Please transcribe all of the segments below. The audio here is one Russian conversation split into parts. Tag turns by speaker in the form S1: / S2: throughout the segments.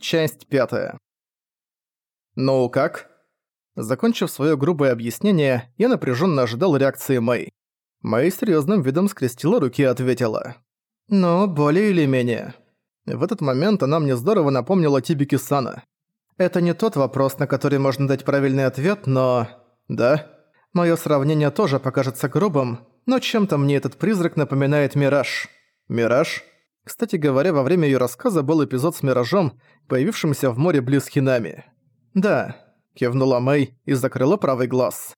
S1: Часть пятая. «Ну как?» Закончив свое грубое объяснение, я напряженно ожидал реакции Мэй. Мэй серьезным видом скрестила руки и ответила. «Ну, более или менее». В этот момент она мне здорово напомнила Тибики Сана. «Это не тот вопрос, на который можно дать правильный ответ, но...» «Да?» Мое сравнение тоже покажется грубым, но чем-то мне этот призрак напоминает Мираж». «Мираж?» Кстати говоря, во время её рассказа был эпизод с Миражом, появившимся в море близ Хинами. «Да», — кивнула Мэй и закрыла правый глаз.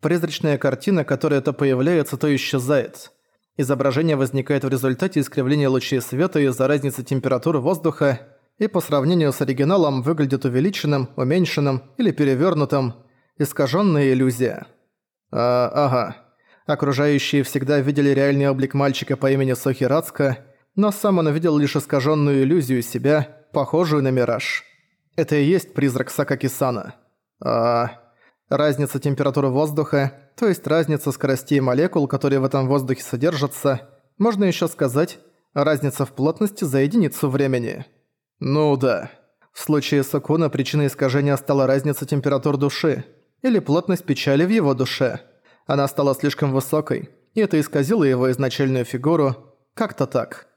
S1: Призрачная картина, которая то появляется, то исчезает. Изображение возникает в результате искривления лучей света из-за разницы температуры воздуха и по сравнению с оригиналом выглядит увеличенным, уменьшенным или перевёрнутым, искажённая иллюзия. А, ага. Окружающие всегда видели реальный облик мальчика по имени Сохи Рацка, но сам он увидел лишь искаженную иллюзию себя, похожую на мираж. Это и есть призрак Сакаки-сана. А разница температуры воздуха, то есть разница скоростей молекул, которые в этом воздухе содержатся, можно еще сказать, разница в плотности за единицу времени. Ну да. В случае Сакуна причиной искажения стала разница температур души, или плотность печали в его душе. Она стала слишком высокой, и это исказило его изначальную фигуру, как-то так.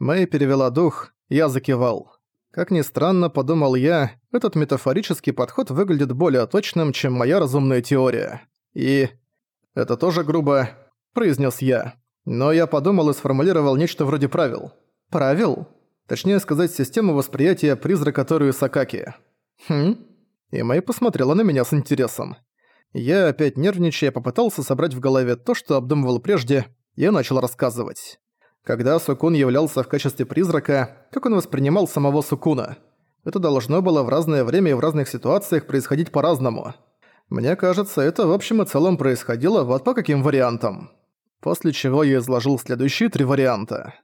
S1: Мэй перевела дух, я закивал. Как ни странно, подумал я, этот метафорический подход выглядит более точным, чем моя разумная теория. И... это тоже грубо, произнес я. Но я подумал и сформулировал нечто вроде правил. Правил? Точнее сказать, систему восприятия призрака Торию Сакаки. Хм? И Мэй посмотрела на меня с интересом. Я опять нервничая попытался собрать в голове то, что обдумывал прежде, и начал рассказывать. Когда Сукун являлся в качестве призрака, как он воспринимал самого Сукуна? Это должно было в разное время и в разных ситуациях происходить по-разному. Мне кажется, это в общем и целом происходило вот по каким вариантам. После чего я изложил следующие три варианта.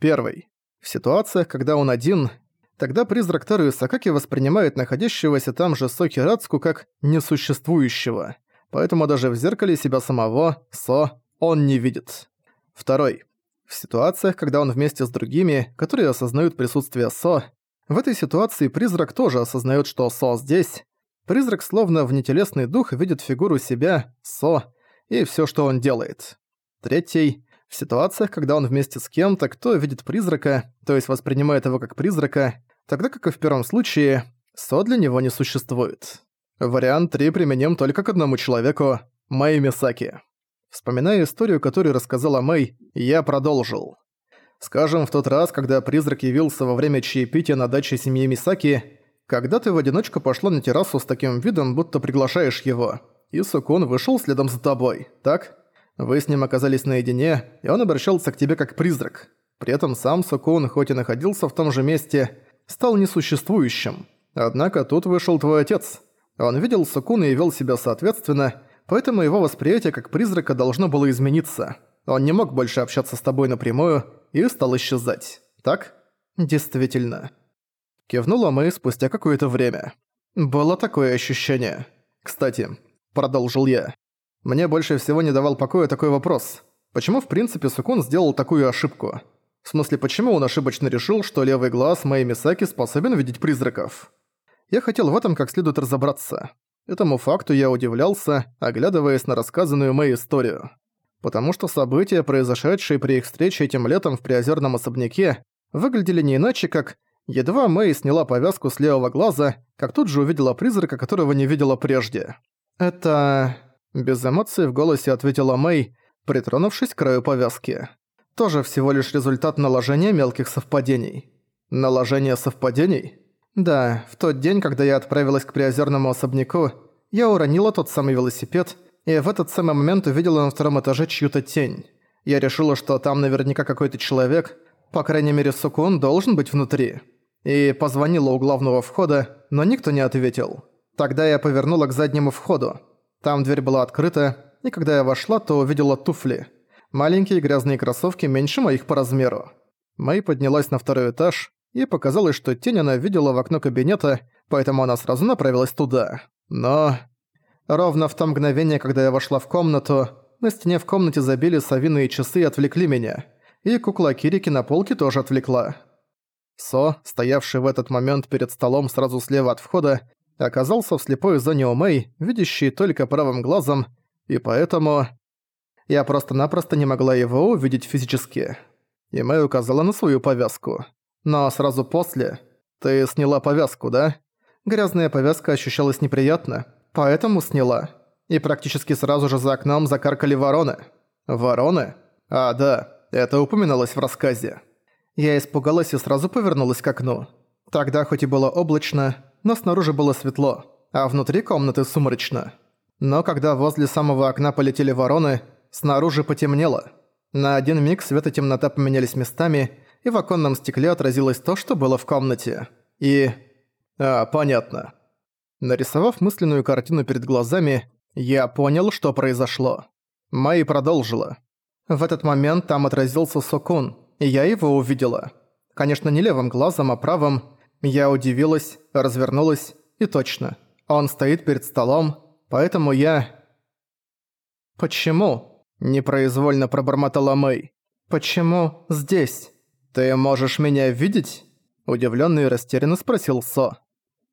S1: Первый. В ситуациях, когда он один, тогда призрак Тару Сакаки воспринимает находящегося там же Соки Рацку как несуществующего, поэтому даже в зеркале себя самого, Со, он не видит. Второй. В ситуациях, когда он вместе с другими, которые осознают присутствие Со, в этой ситуации призрак тоже осознает, что Со здесь. Призрак словно внетелесный дух видит фигуру себя, Со, и все, что он делает. Третий. В ситуациях, когда он вместе с кем-то, кто видит призрака, то есть воспринимает его как призрака, тогда как и в первом случае, Со для него не существует. Вариант 3 применим только к одному человеку – Майи Мисаки. Вспоминая историю, которую рассказала Мэй, я продолжил. Скажем, в тот раз, когда призрак явился во время чаепития на даче семьи Мисаки, когда ты в одиночку пошла на террасу с таким видом, будто приглашаешь его, и Сукун вышел следом за тобой, так? Вы с ним оказались наедине, и он обращался к тебе как призрак. При этом сам Сукун, хоть и находился в том же месте, стал несуществующим. Однако тут вышел твой отец. Он видел Сукуна и вел себя соответственно, поэтому его восприятие как призрака должно было измениться. Он не мог больше общаться с тобой напрямую и стал исчезать. Так? Действительно. Кивнула мы спустя какое-то время. Было такое ощущение. Кстати, продолжил я. Мне больше всего не давал покоя такой вопрос. Почему в принципе Сукун сделал такую ошибку? В смысле, почему он ошибочно решил, что левый глаз Мэй Мисаки способен видеть призраков? Я хотел в этом как следует разобраться. Этому факту я удивлялся, оглядываясь на рассказанную Мэй историю. Потому что события, произошедшие при их встрече этим летом в приозерном особняке, выглядели не иначе, как едва Мэй сняла повязку с левого глаза, как тут же увидела призрака, которого не видела прежде. «Это...» Без эмоций в голосе ответила Мэй, притронувшись к краю повязки. «Тоже всего лишь результат наложения мелких совпадений». «Наложение совпадений?» Да, в тот день, когда я отправилась к приозерному особняку, я уронила тот самый велосипед, и в этот самый момент увидела на втором этаже чью-то тень. Я решила, что там наверняка какой-то человек, по крайней мере, Сукун должен быть внутри. И позвонила у главного входа, но никто не ответил. Тогда я повернула к заднему входу. Там дверь была открыта, и когда я вошла, то увидела туфли. Маленькие грязные кроссовки меньше моих по размеру. Мэй поднялась на второй этаж, и показалось, что тень она видела в окно кабинета, поэтому она сразу направилась туда. Но... Ровно в то мгновение, когда я вошла в комнату, на стене в комнате забили совиные часы и отвлекли меня. И кукла Кирики на полке тоже отвлекла. Со, стоявший в этот момент перед столом сразу слева от входа, оказался в слепой зоне у Мэй, видящей только правым глазом, и поэтому... Я просто-напросто не могла его увидеть физически. И Мэй указала на свою повязку. Но сразу после... Ты сняла повязку, да? Грязная повязка ощущалась неприятно, поэтому сняла. И практически сразу же за окном закаркали вороны. Вороны? А, да, это упоминалось в рассказе. Я испугалась и сразу повернулась к окну. Тогда хоть и было облачно, но снаружи было светло, а внутри комнаты сумрачно. Но когда возле самого окна полетели вороны, снаружи потемнело. На один миг свет и темнота поменялись местами, и в оконном стекле отразилось то, что было в комнате. И... А, понятно. Нарисовав мысленную картину перед глазами, я понял, что произошло. Майи продолжила. В этот момент там отразился Сокун, и я его увидела. Конечно, не левым глазом, а правым. Я удивилась, развернулась, и точно. Он стоит перед столом, поэтому я... «Почему?» – непроизвольно пробормотала Мэй. «Почему здесь?» «Ты можешь меня видеть?» – удивлённо и растерянно спросил Со.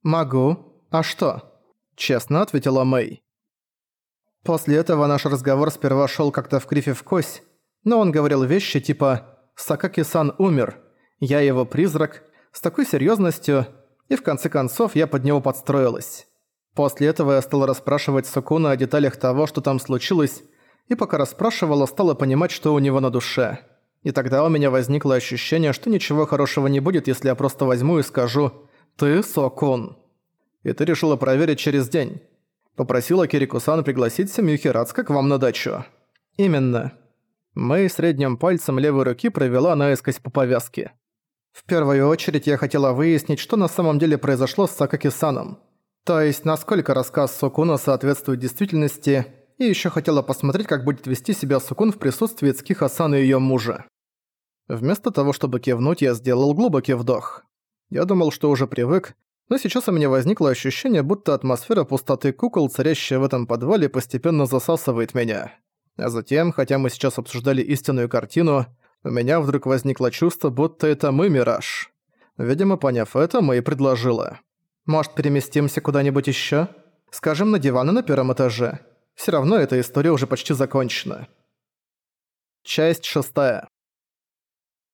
S1: «Могу. А что?» – честно ответила Мэй. После этого наш разговор сперва шел как-то в крифе в кость, но он говорил вещи типа «Сакаки-сан умер», «Я его призрак», с такой серьезностью, и в конце концов я под него подстроилась. После этого я стала расспрашивать Сукуна о деталях того, что там случилось, и пока расспрашивала, стала понимать, что у него на душе. И тогда у меня возникло ощущение, что ничего хорошего не будет, если я просто возьму и скажу «Ты Сокун». И ты решила проверить через день. Попросила Кирику-сан пригласить семью Хирацка к вам на дачу. Именно. Мэй средним пальцем левой руки провела наискось по повязке. В первую очередь я хотела выяснить, что на самом деле произошло с Сакаки-саном. То есть, насколько рассказ Сукуна соответствует действительности, и еще хотела посмотреть, как будет вести себя Сукун в присутствии Цкиха-сан и её мужа. Вместо того, чтобы кивнуть, я сделал глубокий вдох. Я думал, что уже привык, но сейчас у меня возникло ощущение, будто атмосфера пустоты кукол, царящая в этом подвале, постепенно засасывает меня. А затем, хотя мы сейчас обсуждали истинную картину, у меня вдруг возникло чувство, будто это мы мираж. Видимо, поняв это, мы и предложила. «Может, переместимся куда-нибудь ещё? Скажем, на диваны на первом этаже. Всё равно эта история уже почти закончена». Часть шестая.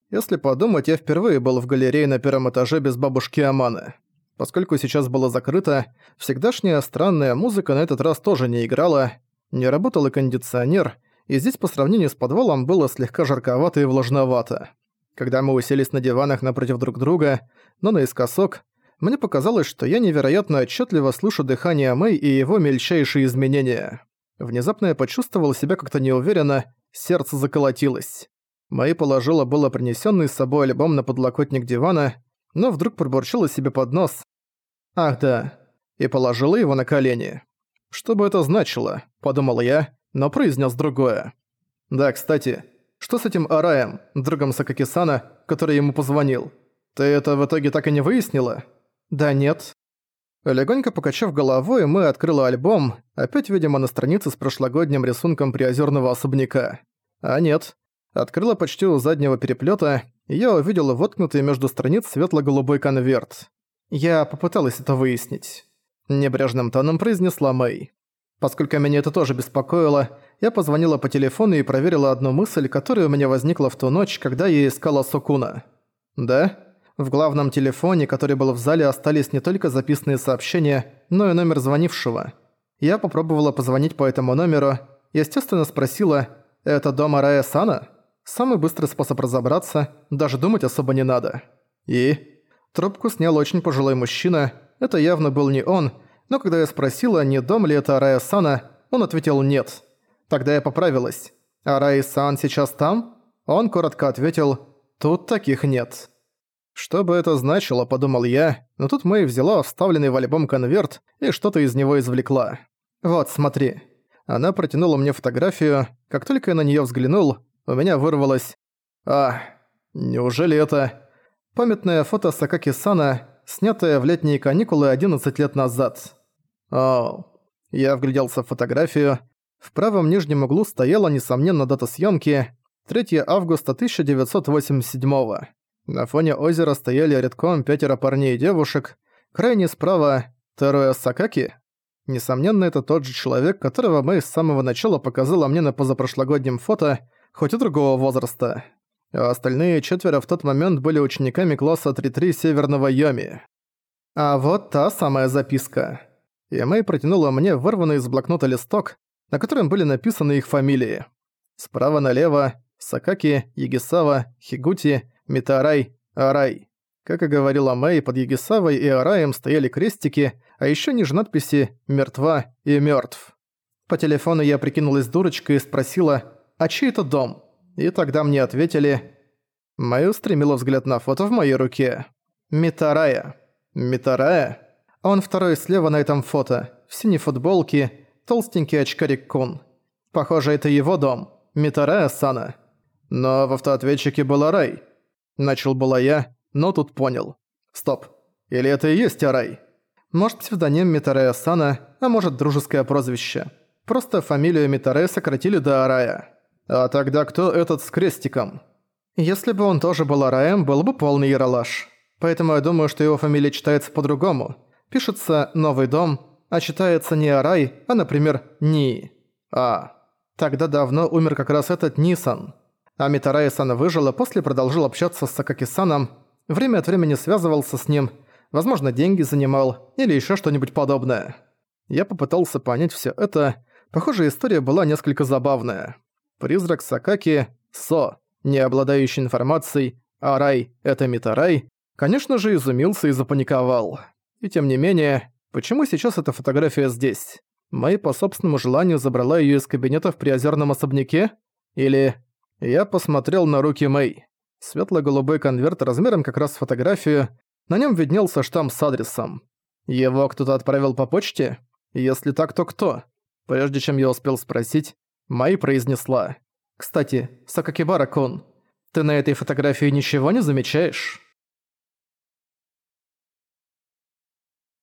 S1: Если подумать, я впервые был в галерее на первом этаже без бабушки Аманы. Поскольку сейчас было закрыто, всегдашняя странная музыка на этот раз тоже не играла, не работал и кондиционер, и здесь по сравнению с подвалом было слегка жарковато и влажновато. Когда мы уселись на диванах напротив друг друга, но наискосок, мне показалось, что я невероятно отчетливо слышу дыхание Мэй и его мельчайшие изменения. Внезапно я почувствовал себя как-то неуверенно, сердце заколотилось. Мэй положила было принесенный с собой альбом на подлокотник дивана, но вдруг пробурчала себе под нос. «Ах да», и положила его на колени. «Что бы это значило?» – подумал я, но произнес другое. «Да, кстати, что с этим Араем, другом Сакакисана, который ему позвонил? Ты это в итоге так и не выяснила?» «Да нет». Легонько покачав головой, мы открыли альбом, опять, видимо, на странице с прошлогодним рисунком приозерного особняка. А нет. Открыла почти у заднего переплета, и я увидела воткнутый между страниц светло-голубой конверт. Я попыталась это выяснить. Небрежным тоном произнесла Мэй. Поскольку меня это тоже беспокоило, я позвонила по телефону и проверила одну мысль, которая у меня возникла в ту ночь, когда я искала Сокуна. Да? В главном телефоне, который был в зале, остались не только записанные сообщения, но и номер звонившего. Я попробовала позвонить по этому номеру, естественно спросила «Это дом Арая Сана?» Самый быстрый способ разобраться, даже думать особо не надо. И? Трубку снял очень пожилой мужчина, это явно был не он, но когда я спросила, не дом ли это Арая-сана, он ответил «нет». Тогда я поправилась. «Арай-сан сейчас там?» Он коротко ответил «тут таких нет». Что бы это значило, подумал я, но тут Мэй взяла вставленный в альбом конверт и что-то из него извлекла. «Вот, смотри». Она протянула мне фотографию, как только я на неё взглянул, у меня вырвалось «А, неужели это...» Памятное фото Сакаки-сана снятая в летние каникулы 11 лет назад. О, я вгляделся в фотографию. В правом нижнем углу стояла, несомненно, дата съемки 3 августа 1987 -го. На фоне озера стояли редком пятеро парней и девушек. Крайне справа — Теруя Сакаки. Несомненно, это тот же человек, которого Мэй с самого начала показала мне на позапрошлогоднем фото, хоть и другого возраста. А остальные четверо в тот момент были учениками класса 3-3 Северного Йоми. А вот та самая записка. И Мэй протянула мне вырванный из блокнота листок, на котором были написаны их фамилии. Справа налево – Сакаки, Егисава, Хигути, Митарай, Арай. Как и говорила Мэй, под Егисавой и Араем стояли крестики, а еще ниже надписи «Мертва» и «Мертв». По телефону я прикинулась дурочкой и спросила «А чей это дом?» И тогда мне ответили Мэй устремила взгляд на фото в моей руке. Митарая. Митарая? Он второй слева на этом фото, в синей футболке, толстенький очкарик Кун. Похоже, это его дом. Митарая Сана. Но в автоответчике был Арай. Начал была я, но тут понял. Стоп. Или это и есть Арай? Может, псевдоним Митарая Сана, а может, дружеское прозвище. Просто фамилию Митарая сократили до Арая. А тогда кто этот с крестиком? Если бы он тоже был Араем, был бы полный яролаж. Поэтому я думаю, что его фамилия читается по-другому. Пишется «Новый дом», а читается не Арай, а, например, Ни. А. Тогда давно умер как раз этот Нисан. А Митарай-сан выжил, а после продолжил общаться с Сакаки-саном, время от времени связывался с ним, возможно, деньги занимал или еще что-нибудь подобное. Я попытался понять все это. Похоже, история была несколько забавная. Призрак Сакаки – Со, не обладающий информацией, а Рай – это Митарай, конечно же, изумился и запаниковал. И тем не менее, почему сейчас эта фотография здесь? Мэй по собственному желанию забрала её из кабинета в приозерном особняке? Или... Я посмотрел на руки Мэй. Светло-голубой конверт размером как раз с фотографию, на нём виднелся штамп с адресом. Его кто-то отправил по почте? Если так, то кто? Прежде чем я успел спросить, Мэй произнесла. «Кстати, Сакакибара-кун, ты на этой фотографии ничего не замечаешь?»